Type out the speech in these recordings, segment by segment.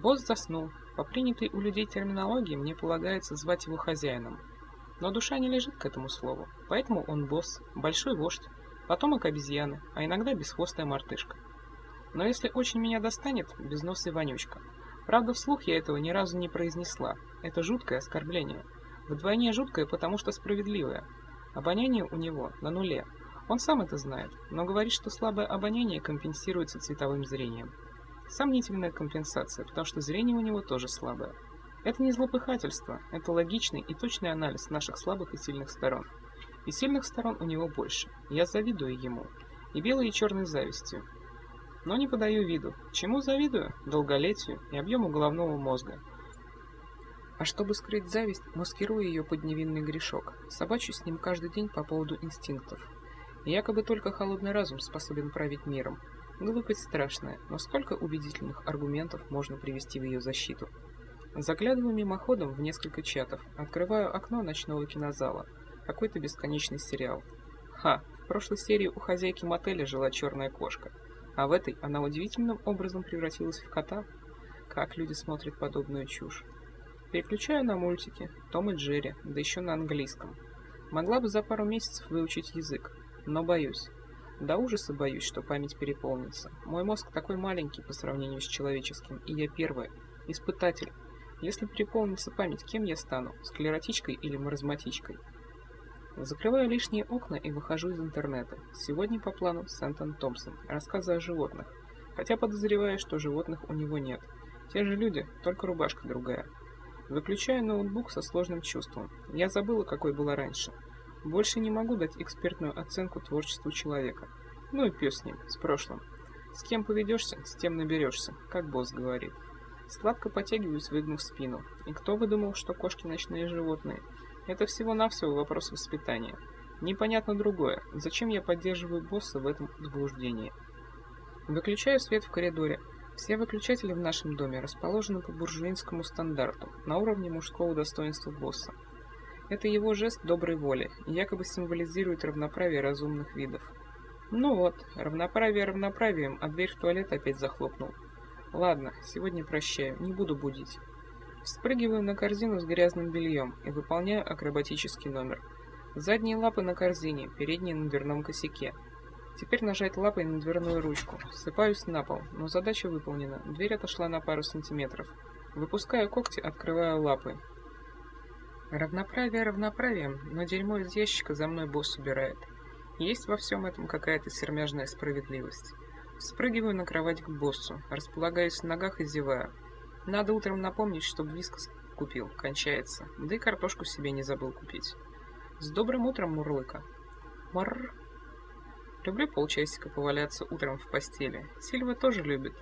Босс заснул. По принятой у людей терминологии мне полагается звать его хозяином. Но душа не лежит к этому слову, поэтому он босс, большой вождь, потомок обезьяны, а иногда бесхвостая мартышка. Но если очень меня достанет, безносый вонючка. Правда, вслух я этого ни разу не произнесла. Это жуткое оскорбление. Вдвойне жуткое, потому что справедливое. Обоняние у него на нуле. Он сам это знает, но говорит, что слабое обоняние компенсируется цветовым зрением. Сомнительная компенсация, потому что зрение у него тоже слабое. Это не злопыхательство, это логичный и точный анализ наших слабых и сильных сторон. И сильных сторон у него больше. Я завидую ему. И белой и черной завистью. Но не подаю виду. Чему завидую? Долголетию и объему головного мозга. А чтобы скрыть зависть, маскирую ее под невинный грешок. Собачусь с ним каждый день по поводу инстинктов. И якобы только холодный разум способен править миром. Глупость страшная, но сколько убедительных аргументов можно привести в ее защиту. Заглядываю мимоходом в несколько чатов, открываю окно ночного кинозала. Какой-то бесконечный сериал. Ха, в прошлой серии у хозяйки мотеля жила черная кошка, а в этой она удивительным образом превратилась в кота. Как люди смотрят подобную чушь. Переключаю на мультики, Том и Джерри, да еще на английском. Могла бы за пару месяцев выучить язык, но боюсь. До ужаса боюсь, что память переполнится. Мой мозг такой маленький по сравнению с человеческим, и я первая, испытатель. Если переполнится память, кем я стану? Склеротичкой или маразматичкой? Закрываю лишние окна и выхожу из интернета. Сегодня по плану Сентон Томпсон. Рассказы о животных. Хотя подозреваю, что животных у него нет. Те же люди, только рубашка другая. Выключаю ноутбук со сложным чувством. Я забыла, какой была раньше. Больше не могу дать экспертную оценку творчеству человека. Ну и пес с ним, с прошлым. С кем поведешься, с тем наберешься, как босс говорит. Сладко потягиваюсь, выгнув спину. И кто бы думал, что кошки ночные животные? Это всего-навсего вопрос воспитания. Непонятно другое. Зачем я поддерживаю босса в этом заблуждении? Выключаю свет в коридоре. Все выключатели в нашем доме расположены по буржуинскому стандарту, на уровне мужского достоинства босса. Это его жест доброй воли, якобы символизирует равноправие разумных видов. Ну вот, равноправие равноправием, а дверь в туалет опять захлопнул. Ладно, сегодня прощаю, не буду будить. Спрыгиваю на корзину с грязным бельем и выполняю акробатический номер. Задние лапы на корзине, передние на дверном косяке. Теперь нажать лапой на дверную ручку. Сыпаюсь на пол, но задача выполнена. Дверь отошла на пару сантиметров. Выпускаю когти, открываю лапы. Равноправие равноправием, но дерьмо из ящика за мной босс убирает. Есть во всем этом какая-то сермяжная справедливость. Спрыгиваю на кровать к боссу, располагаюсь в ногах и зеваю. Надо утром напомнить, чтобы вискос купил, кончается. Да и картошку себе не забыл купить. С добрым утром, Мурлыка. Марр. Люблю полчасика поваляться утром в постели. Сильва тоже любит.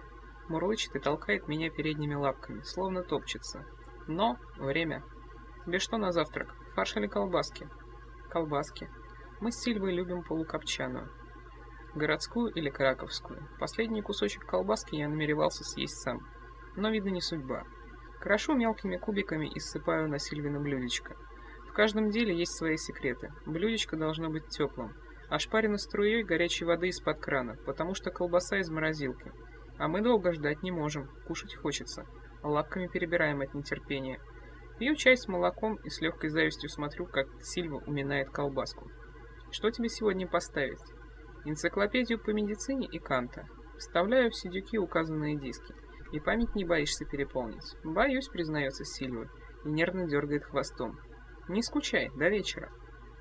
Мурлычет и толкает меня передними лапками, словно топчется. Но время. Тебе что на завтрак? Фарш или колбаски? Колбаски. Мы с Сильвой любим полукопчаную. Городскую или краковскую. Последний кусочек колбаски я намеревался съесть сам. Но, видно, не судьба. Крошу мелкими кубиками и ссыпаю на Сильвина блюдечко. В каждом деле есть свои секреты. Блюдечко должно быть теплым. Ошпарено струей горячей воды из-под крана, потому что колбаса из морозилки. А мы долго ждать не можем, кушать хочется. Лапками перебираем от нетерпения. Пью чай с молоком и с легкой завистью смотрю, как Сильва уминает колбаску. Что тебе сегодня поставить? Энциклопедию по медицине и Канта. Вставляю в сидюки указанные диски. И память не боишься переполнить. Боюсь, признается Сильва, и нервно дергает хвостом. Не скучай, до вечера.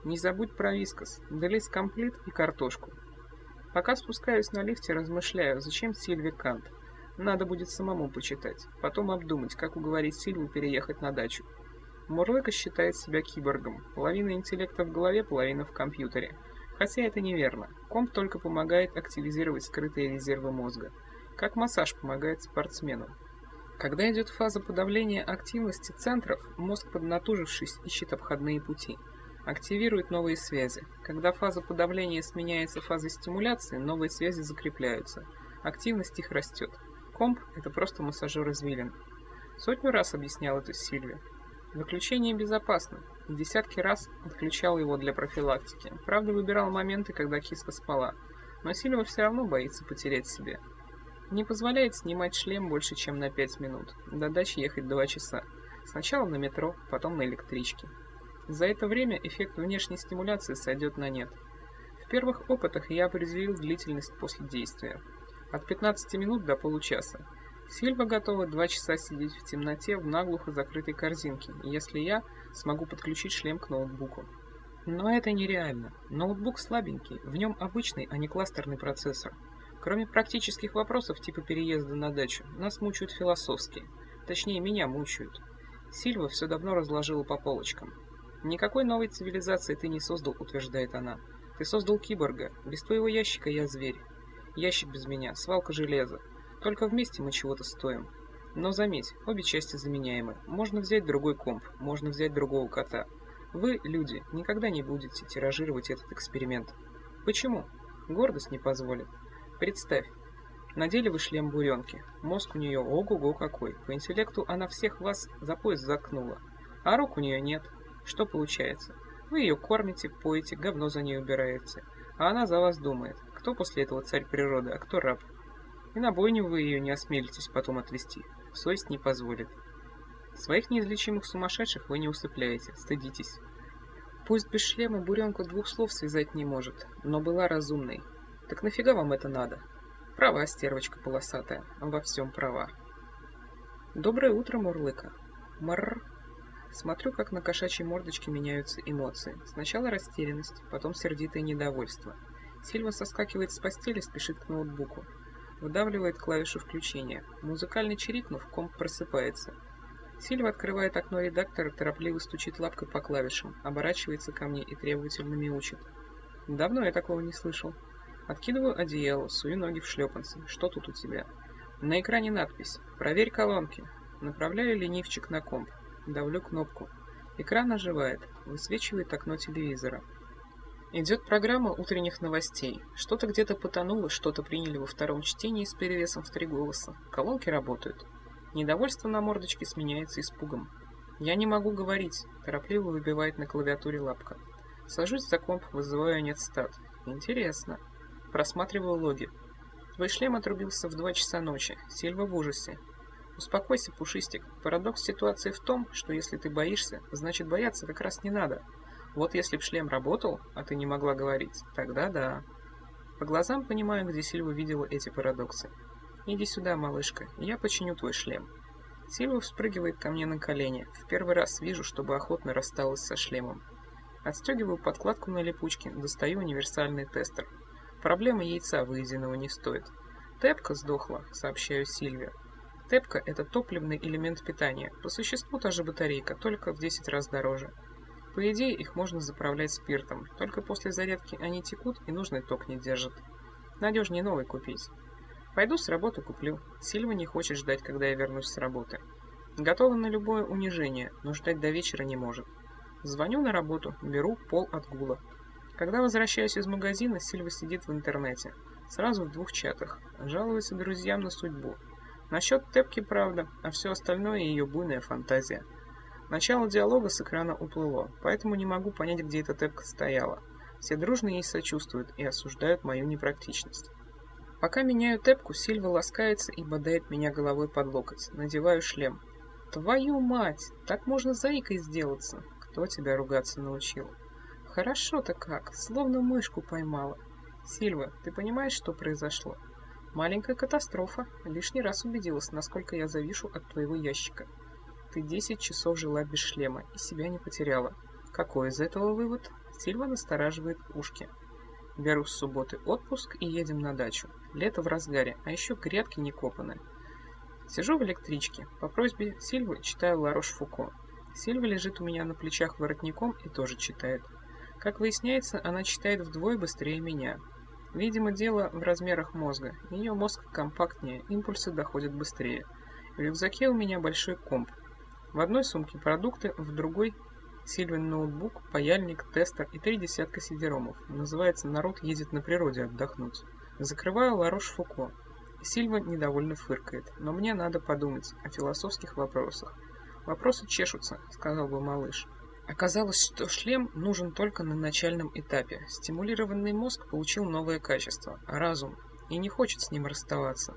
Не забудь про вискос, долез комплит и картошку. Пока спускаюсь на лифте, размышляю, зачем Сильве Кант. Надо будет самому почитать, потом обдумать, как уговорить Сильву переехать на дачу. Мурлыка считает себя киборгом. Половина интеллекта в голове, половина в компьютере. Хотя это неверно. Комп только помогает активизировать скрытые резервы мозга. Как массаж помогает спортсмену. Когда идет фаза подавления активности центров, мозг, поднатужившись, ищет обходные пути. Активирует новые связи. Когда фаза подавления сменяется фазой стимуляции, новые связи закрепляются. Активность их растет. Комп – это просто массажер извилин. Сотню раз объяснял это Сильве. Выключение безопасно. Десятки раз отключал его для профилактики. Правда, выбирал моменты, когда киска спала. Но Сильва все равно боится потерять себе. Не позволяет снимать шлем больше, чем на 5 минут. До дачи ехать 2 часа. Сначала на метро, потом на электричке. За это время эффект внешней стимуляции сойдет на нет. В первых опытах я определил длительность после действия. От 15 минут до получаса. Сильва готова 2 часа сидеть в темноте в наглухо закрытой корзинке, если я смогу подключить шлем к ноутбуку. Но это нереально. Ноутбук слабенький, в нем обычный, а не кластерный процессор. Кроме практических вопросов типа переезда на дачу, нас мучают философские. Точнее, меня мучают. Сильва все давно разложила по полочкам. Никакой новой цивилизации ты не создал, утверждает она. Ты создал киборга. Без твоего ящика я зверь. Ящик без меня, свалка железа. Только вместе мы чего-то стоим. Но заметь, обе части заменяемы. Можно взять другой комп, можно взять другого кота. Вы, люди, никогда не будете тиражировать этот эксперимент. Почему? Гордость не позволит. Представь, надели вы шлем буренки. Мозг у нее ого-го какой. По интеллекту она всех вас за пояс заткнула. А рук у нее нет. Что получается? Вы ее кормите, поете, говно за ней убираете. А она за вас думает, кто после этого царь природы, а кто раб. И на бойню вы ее не осмелитесь потом отвести. Совесть не позволит. Своих неизлечимых сумасшедших вы не усыпляете, стыдитесь. Пусть без шлема буренку двух слов связать не может, но была разумной. Так нафига вам это надо? Права, стервочка полосатая, во всем права. Доброе утро, Мурлыка. Марр. Смотрю, как на кошачьей мордочке меняются эмоции. Сначала растерянность, потом сердитое недовольство. Сильва соскакивает с постели, спешит к ноутбуку. Выдавливает клавишу включения. Музыкально чирикнув, комп просыпается. Сильва открывает окно редактора, торопливо стучит лапкой по клавишам, оборачивается ко мне и требовательно мяучит. Давно я такого не слышал. Откидываю одеяло, сую ноги в шлепанцы. Что тут у тебя? На экране надпись «Проверь колонки». Направляю ленивчик на комп. Давлю кнопку. Экран оживает. Высвечивает окно телевизора. Идет программа утренних новостей. Что-то где-то потонуло, что-то приняли во втором чтении с перевесом в три голоса. Колонки работают. Недовольство на мордочке сменяется испугом. Я не могу говорить. Торопливо выбивает на клавиатуре лапка. Сажусь за комп, вызываю нет стат. Интересно. Просматриваю логи. Твой шлем отрубился в два часа ночи. Сильва в ужасе. Успокойся, Пушистик. Парадокс ситуации в том, что если ты боишься, значит бояться как раз не надо. Вот если б шлем работал, а ты не могла говорить, тогда да. По глазам понимаю, где Сильва видела эти парадоксы. Иди сюда, малышка, я починю твой шлем. Сильва вспрыгивает ко мне на колени. В первый раз вижу, чтобы охотно рассталась со шлемом. Отстегиваю подкладку на липучке, достаю универсальный тестер. Проблема яйца выеденного не стоит. Тэпка сдохла, сообщаю Сильве. Тэпка – это топливный элемент питания. По существу та же батарейка, только в 10 раз дороже. По идее, их можно заправлять спиртом, только после зарядки они текут и нужный ток не держат. Надежнее новый купить. Пойду с работы куплю. Сильва не хочет ждать, когда я вернусь с работы. Готова на любое унижение, но ждать до вечера не может. Звоню на работу, беру пол от гула. Когда возвращаюсь из магазина, Сильва сидит в интернете. Сразу в двух чатах. Жалуется друзьям на судьбу. Насчет Тэпки правда, а все остальное ее буйная фантазия. Начало диалога с экрана уплыло, поэтому не могу понять, где эта Тэпка стояла. Все дружно ей сочувствуют и осуждают мою непрактичность. Пока меняю Тэпку, Сильва ласкается и бодает меня головой под локоть. Надеваю шлем. Твою мать! Так можно заикой сделаться. Кто тебя ругаться научил? Хорошо-то как, словно мышку поймала. Сильва, ты понимаешь, что произошло? Маленькая катастрофа. Лишний раз убедилась, насколько я завишу от твоего ящика. Ты 10 часов жила без шлема и себя не потеряла. Какой из этого вывод? Сильва настораживает ушки. Беру с субботы отпуск и едем на дачу. Лето в разгаре, а еще грядки не копаны. Сижу в электричке. По просьбе Сильвы читаю Ларош Фуко. Сильва лежит у меня на плечах воротником и тоже читает. Как выясняется, она читает вдвое быстрее меня. Видимо, дело в размерах мозга. Ее мозг компактнее, импульсы доходят быстрее. В рюкзаке у меня большой комп. В одной сумке продукты, в другой Сильвин ноутбук, паяльник, тестер и три десятка сидеромов. Называется «Народ едет на природе отдохнуть». Закрываю Ларош Фуко. Сильва недовольно фыркает, но мне надо подумать о философских вопросах. «Вопросы чешутся», — сказал бы малыш. Оказалось, что шлем нужен только на начальном этапе. Стимулированный мозг получил новое качество – разум, и не хочет с ним расставаться.